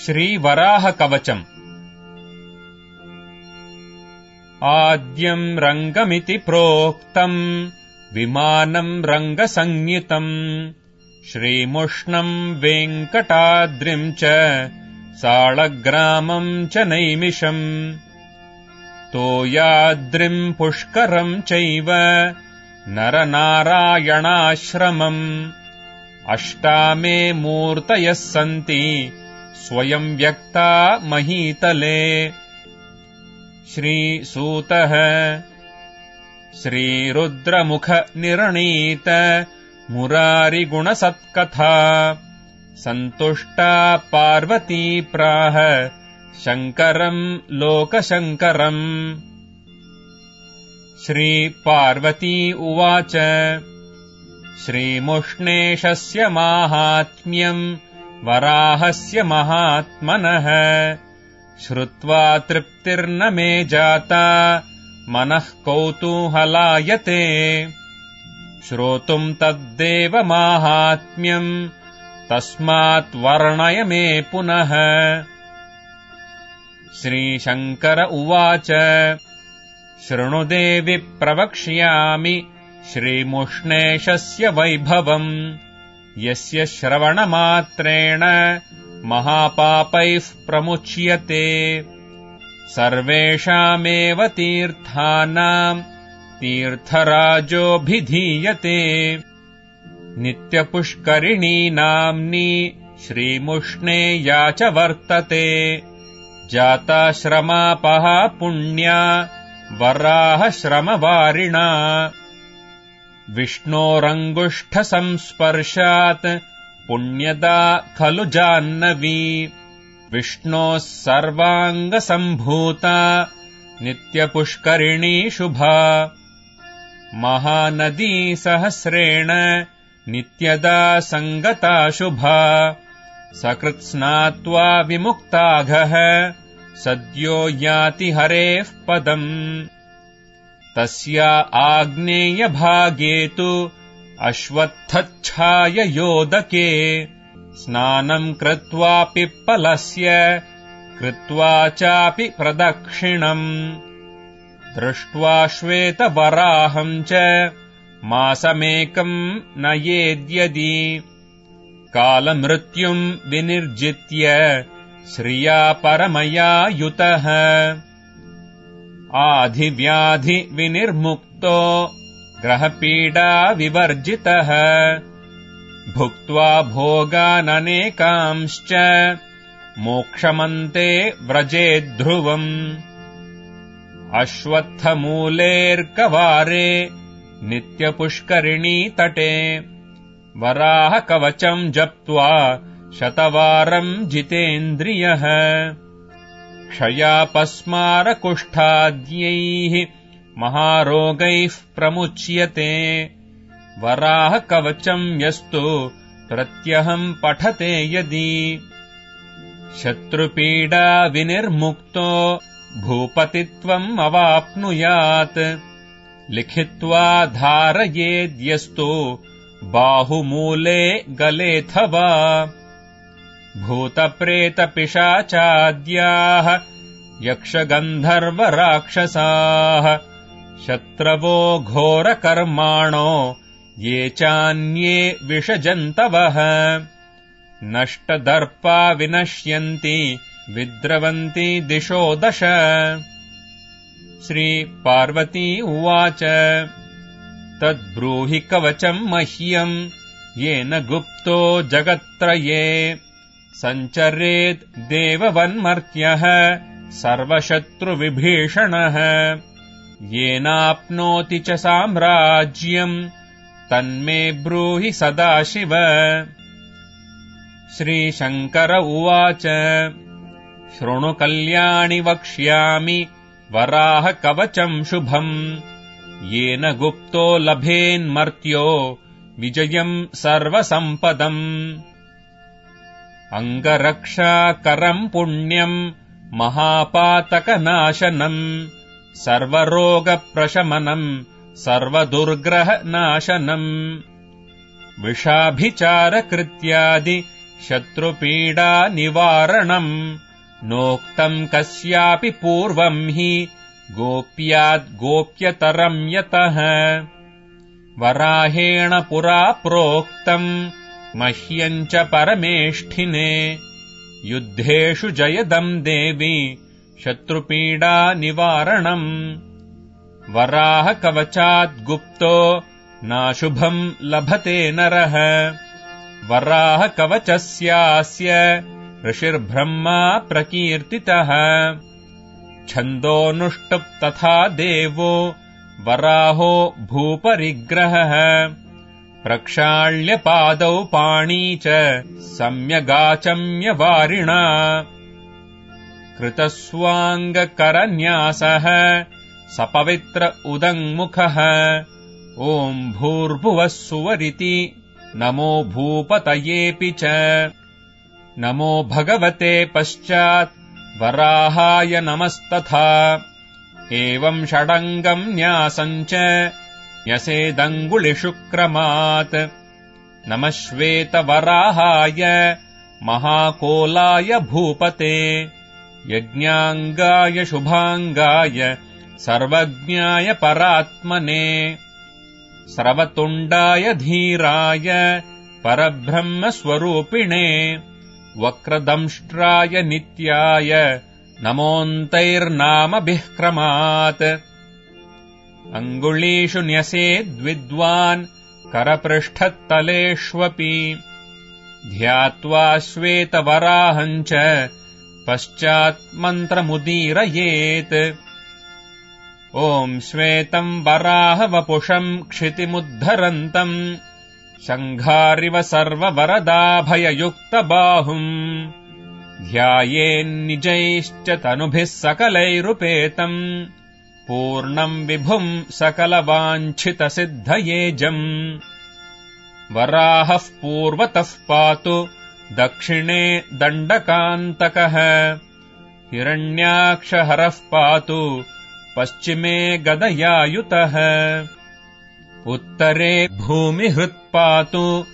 श्रीवराहकवचम् आद्यम् रङ्गमिति प्रोक्तम् विमानम् रङ्गसंज्ञितम् श्रीमुष्णम् वेङ्कटाद्रिम् च साळग्रामम् च नैमिषम् तोयाद्रिम् पुष्करम् चैव नरनारायणाश्रमम्। अष्टामे मूर्तयः सन्ति स्वयम् व्यक्ता महीतले। श्रीसूतः श्रीरुद्रमुखनिरणीत मुरारिगुणसत्कथा। सन्तुष्टा पार्वती प्राह शङ्करम् लोकशङ्करम्। श्रीपार्वती उवाच श्रीमुष्णेशस्य माहात्म्यम् वराहस्य महात्मनः। श्रुत्वा तृप्तिर्न मे जाता। मनः कौतूहलायते। श्रोतुम् तद्देव माहात्म्यम्। तस्मात् वर्णय मे पुनः। श्रीशङ्कर उवाच। शृणुदेवि प्रवक्ष्यामि। श्रीमुष्णेशस्य वैभवम् यस्य श्रवणमात्रेण महापापैः प्रमुच्यते। सर्वेषामेव तीर्थानाम् तीर्थराजोऽभिधीयते। नित्यपुष्करिणी नाम्नी श्रीमुष्णे या च वर्तते। जाताश्रमापहा पुण्या वराह श्रमवारिणा विष्णोरङ्गुष्ठसंस्पर्शात् पुण्यदा खलु जाह्नवी। विष्णोः सर्वाङ्गसम्भूता नित्यपुष्करिणी शुभा। महानदी सहस्रेण नित्यदा सङ्गता शुभा। सकृत्स्नात्वा विमुक्ताघः सद्यो याति हरेः पदम् तस्या आग्नेयभागे तु अश्वत्थच्छाययोदके स्नानम् कृत्वा पिप्पलस्य कृत्वा चापि प्रदक्षिणम्। दृष्ट्वा श्वेतवराहम् च मासमेकम् नयेद्यदि कालमृत्युम् विनिर्जित्य श्रिया परमया युतः आधिव्याधिविनिर्मुक्तो ग्रहपीडाविवर्जितः। भुक्त्वा भोगाननेकांश्च मोक्षमन्ते व्रजेद्ध्रुवम् अश्वत्थमूलेऽर्कवारे नित्यपुष्करिणीतटे वराहकवचम् जप्त्वा शतवारम् जितेन्द्रियः क्षयापस्मारकुष्ठाद्यैः महारोगैः प्रमुच्यते। वराहकवचम् यस्तु प्रत्यहम् पठते यदि। शत्रुपीडा विनिर्मुक्तो भूपतित्वम् अवाप्नुयात्। लिखित्वा धारयेद्यस्तु बाहुमूले गलेऽथवा भूतप्रेतपिशाचाद्याः यक्षगन्धर्वराक्षसाः शत्रवो घोरकर्माणो ये चान्ये विषजन्तवः। नष्टदर्पा विनश्यन्ति विद्रवन्ति दिशो दश। श्रीपार्वती उवाच तद्ब्रूहि कवचम् मह्यम् येन गुप्तो जगत्त्रये सञ्चरेत् देववन्मर्त्यः सर्वशत्रुविभीषणः। येनाप्नोति च साम्राज्यम् तन्मे ब्रूहि सदाशिव। श्रीशङ्कर उवाच शृणु कल्याणि वक्ष्यामि वराहकवचम् शुभम्। येन गुप्तो लभेन्मर्त्यो विजयम् सर्वसम्पदम् अङ्गरक्षाकरम् पुण्यम् महापातकनाशनम् सर्वरोगप्रशमनम् सर्वदुर्ग्रहनाशनम् विषाभिचारकृत्यादि शत्रुपीडानिवारणम् नोक्तम् कस्यापि पूर्वम् हि गोप्यतरम् यतः। वराहेण पुरा प्रोक्तम् मह्यम् च परमेष्ठिने। युद्धेषु जयदम् देवि शत्रुपीडानिवारणम् वराहकवचाद्गुप्तो नाशुभम् लभते नरः। वराहकवचस्यास्य ऋषिर्ब्रह्मा प्रकीर्तितः। छन्दोऽनुष्टुप् तथा देवो वराहो भूपरिग्रहः प्रक्षाल्यपादौ पाणी च सम्यगाचम्यवारिणा। कृतस्वाङ्गकरन्यासः सपवित्र उदङ्मुखः। ओम् भूर्भुवः सुवरिति नमो भूपतयेऽपि च। नमो भगवते पश्चात् वराहाय नमस्तथा। एवम् षडङ्गम् न्यासम् च न्यसेदङ्गुलिशुक्रमात्। नमः श्वेतवराहाय महाकोलाय भूपते। यज्ञाङ्गाय शुभाङ्गाय सर्वज्ञाय परात्मने। स्रवतुण्डाय धीराय परब्रह्मस्वरूपिणे। वक्रदंष्ट्राय नित्याय नमोऽन्तैर्नामभिः क्रमात् अङ्गुलीषु न्यसेद्विद्वान् करपृष्ठत्तलेष्वपि। ध्यात्वा श्वेतवराहम् च पश्चात्मन्त्रमुदीरयेत्। ओम् श्वेतम् वराहवपुषम् क्षितिमुद्धरन्तम्। शङ्घारिव सर्ववरदाभययुक्तबाहुम्। ध्यायेन्निजैश्च तनुभिः सकलैरुपेतम् पूर्णम् विभुम् सकलवाञ्छितसिद्धयेजम्। वराहः पूर्वतः पातु दक्षिणे दण्डकान्तकः। हिरण्याक्षहरः पातु पश्चिमे गदयायुतः। उत्तरे भूमिहृत्पातु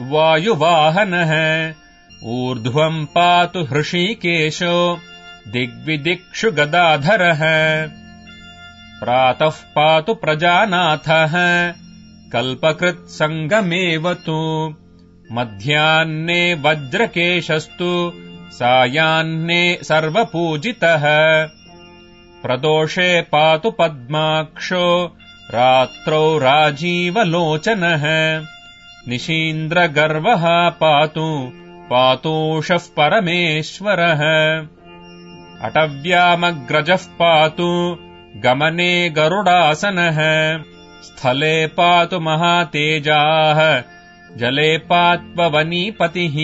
वायुवाहनः। ऊर्ध्वम् पातु हृषीकेशो दिग्विदिक्षु गदाधरः प्रातः पातु प्रजानाथः। कल्पकृत्सङ्गमेव तु। मध्याह्ने वज्रकेशस्तु। सायाह्ने सर्वपूजितः। प्रदोषे पातु पद्माक्षो। रात्रौ राजीवलोचनः निशीन्द्रगर्वः पातु। पातोषः परमेश्वरः अटव्यामग्रजः पातु। गमने गरुडासनः। स्थले पातु महातेजाः। जले पात्ववनीपतिः।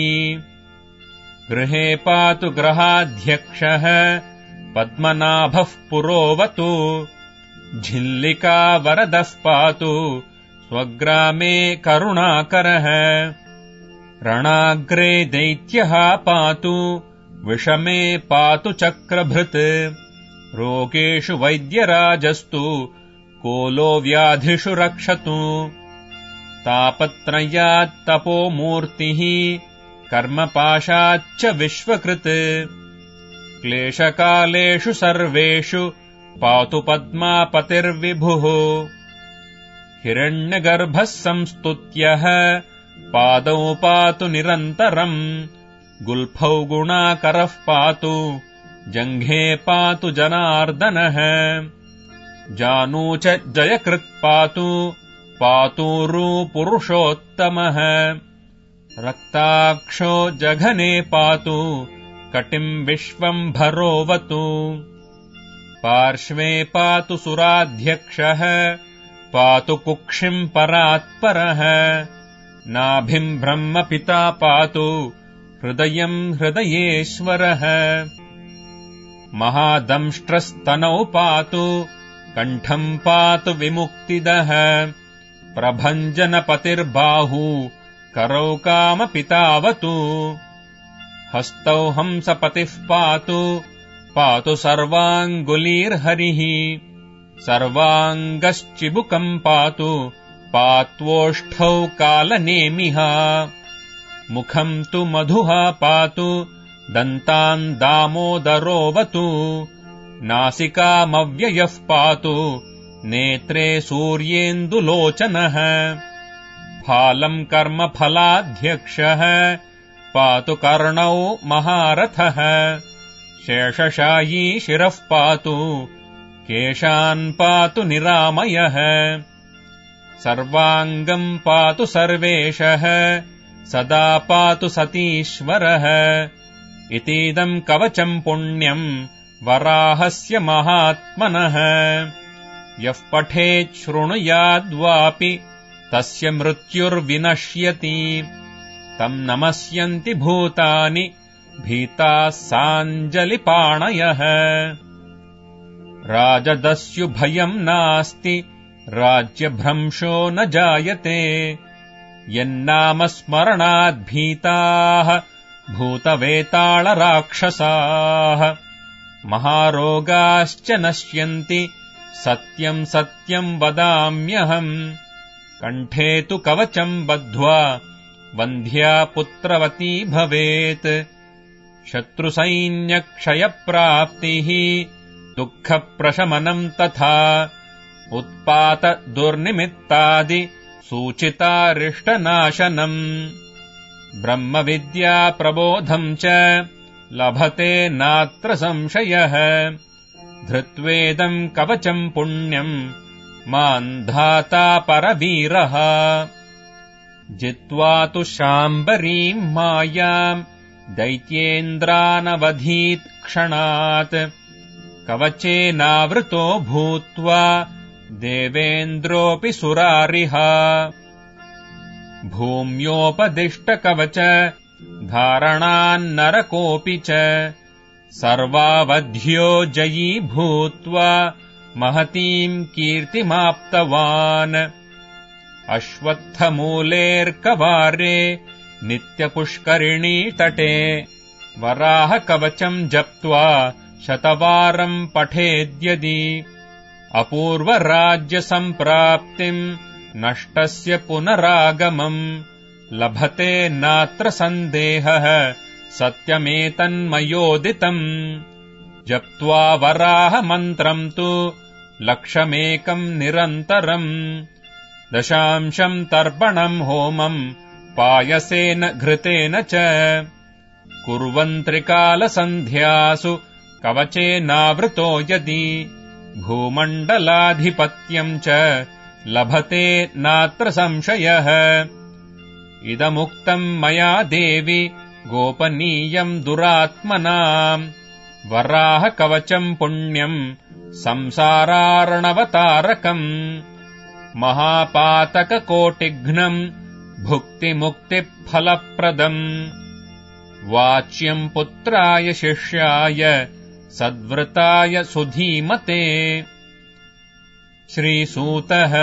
गृहे पातु ग्रहाध्यक्षः। पद्मनाभः पुरोवतु। झिल्लिका वरदः पातु। स्वग्रामे करुणाकरः। रणाग्रे दैत्यः पातु विषमे पातु चक्रभृत्। रोगेषु वैद्यराजस्तु कोलो व्याधिषु रक्षतु। तापत्रयात्तपोमूर्तिः कर्मपाशाच्च विश्वकृत्। क्लेशकालेषु सर्वेषु पातु पद्मापतिर्विभुः। हिरण्यगर्भः संस्तुत्यः पादौ पातु निरन्तरम् गुल्फौ गुणाकरः पातु जङ्घे पातु जनार्दनः। जानू च जयकृत्पातु पातुरूपुरुषोत्तमः रक्ताक्षो जघने पातु कटिम् विश्वम् भरोवतु। पार्श्वे पातु सुराध्यक्षः पातु कुक्षिम् परात्परः। नाभिम् ब्रह्मपिता पातु हृदयम् हृदयेश्वरः। महादंष्ट्रस्तनौ पातु कण्ठम् पातु विमुक्तिदः। प्रभञ्जनपतिर्बाहू करौ कामपितावतु। हस्तौ हंसपतिः पातु पातु सर्वाङ्गुलीर्हरिः। सर्वाङ्गश्चिबुकम् पातु पात्वोष्ठौ कालनेमिहा मुखम् तु मधुः पातु दन्तान् दामोदरोऽवतु नासिकामव्ययः पातु नेत्रे सूर्येन्दुलोचनः फालम् कर्मफलाध्यक्षः पातु कर्णौ महारथः शेषशायी शिरः पातु केशान् पातु निरामयः सर्वाङ्गम् पातु सर्वेशः सदा पातु सतीश्वरः। इतीदम् कवचम् पुण्यम् वराहस्य महात्मनः। यः पठेत् शृणुयाद्वापि तस्य मृत्युर्विनश्यति। तम् नमस्यन्ति भूतानि भीताः साञ्जलिपाणयः। राजदस्युभयम् नास्ति राज्यभ्रंशो न जायते यन्नामस्मरणाद्भीताः भूतवेताळराक्षसाः। महारोगाश्च नश्यन्ति सत्यम् सत्यम् वदाम्यहम्। कण्ठे तु कवचम् बद्ध्वा वन्ध्या पुत्रवती भवेत्। शत्रुसैन्यक्षयप्राप्तिः दुःखप्रशमनम् तथा उत्पातदुर्निमित्तादि सूचितारिष्टनाशनम्। ब्रह्मविद्याप्रबोधम् च लभते नात्र संशयः। धृत्वेदम् कवचम् पुण्यम् माम् धाता परवीरः। जित्वा तु शाम्बरीम् मायाम् दैत्येन्द्रानवधीत् क्षणात्। कवचेनावृतो भूत्वा देवेन्द्रोऽपि सुरारिह। भूम्योपदिष्टकवच धारणान्नरकोऽपि च। सर्वावध्यो जयी भूत्वा महतीम् कीर्तिमाप्तवान् अश्वत्थमूलेऽर्कवारे नित्यपुष्करिणीतटे वराहकवचम् जप्त्वा शतवारम् पठेद्यदि अपूर्वराज्यसम्प्राप्तिम् नष्टस्य पुनरागमम् लभते नात्र सन्देहः सत्यमेतन्मयोदितम् जप्त्वा वराहमन्त्रम् तु लक्षमेकम् निरन्तरम् दशांशम् तर्पणम् होमम् पायसेन घृतेन च। कुर्वन्त्रिकालसन्ध्यासु कवचेनावृतो यदि भूमण्डलाधिपत्यम् च लभते नात्र संशयः। इदमुक्तम् मया देवि गोपनीयम् दुरात्मनाम्। वराहकवचम् पुण्यम् संसारार्णवतारकम्। महापातककोटिघ्नम् भुक्तिमुक्तिफलप्रदम्। वाच्यम् पुत्राय शिष्याय सद्वृताय सुधीमते। श्रीसूतः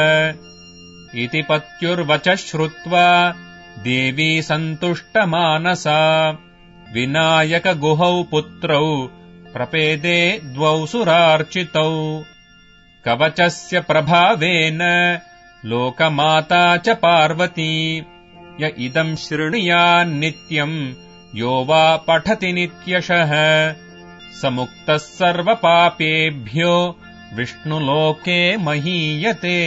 इति पत्युर्वचः श्रुत्वा देवी सन्तुष्टमानसा। विनायकगुहौ पुत्रौ प्रपेदे द्वौ सुरार्चितौ। कवचस्य प्रभावेन लोकमाता च पार्वती। य इदम् शृणुयान्नित्यम् यो वा पठति नित्यशः स मुक्तः सर्वपापेभ्यो विष्णुलोके महीयते